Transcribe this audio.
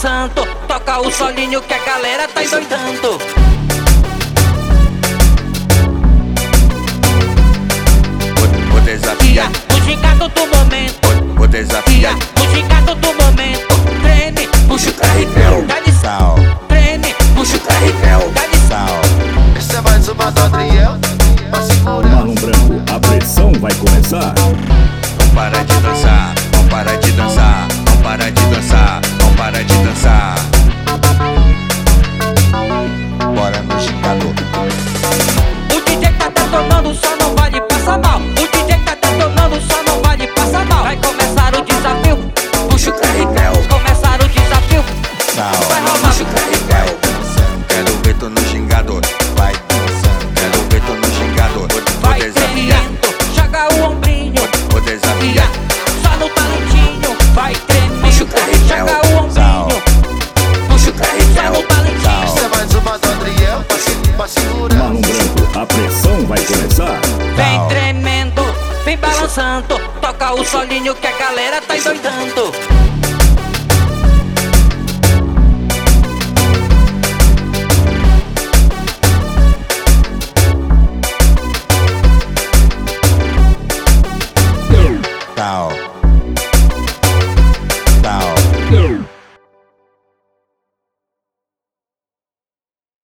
Toca o solinho que a galera tá endoidando. Vou, desafiar. O gigado do momento. Vou, desafiar. O gigado do momento. Treme, puxa o carretel. Dá-lhe sal. Treme, puxa o carretel. Dá-lhe sal. Essa é mais uma do Adriel. Tá Marlon Branco, a pressão vai começar. A pressão vai começar. Vem tremendo, vem balançando. Toca o solinho que a galera tá endoidando. Tchau.